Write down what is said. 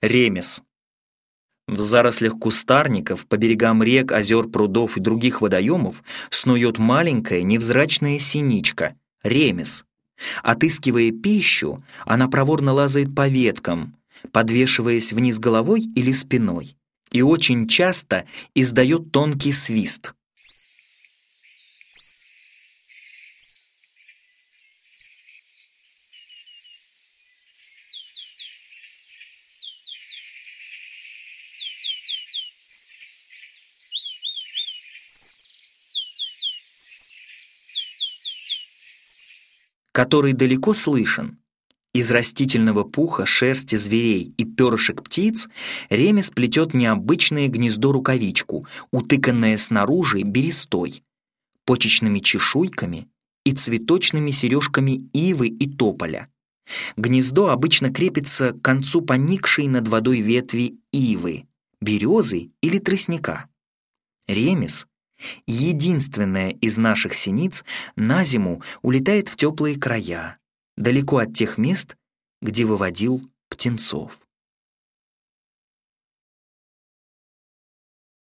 Ремес. В зарослях кустарников по берегам рек, озер, прудов и других водоемов снует маленькая невзрачная синичка — ремес. Отыскивая пищу, она проворно лазает по веткам, подвешиваясь вниз головой или спиной, и очень часто издает тонкий свист — который далеко слышен. Из растительного пуха, шерсти зверей и перышек птиц ремес плетет необычное гнездо-рукавичку, утыканное снаружи берестой, почечными чешуйками и цветочными сережками ивы и тополя. Гнездо обычно крепится к концу поникшей над водой ветви ивы, березы или тростника. Ремес Единственная из наших синиц на зиму улетает в теплые края, далеко от тех мест, где выводил птенцов.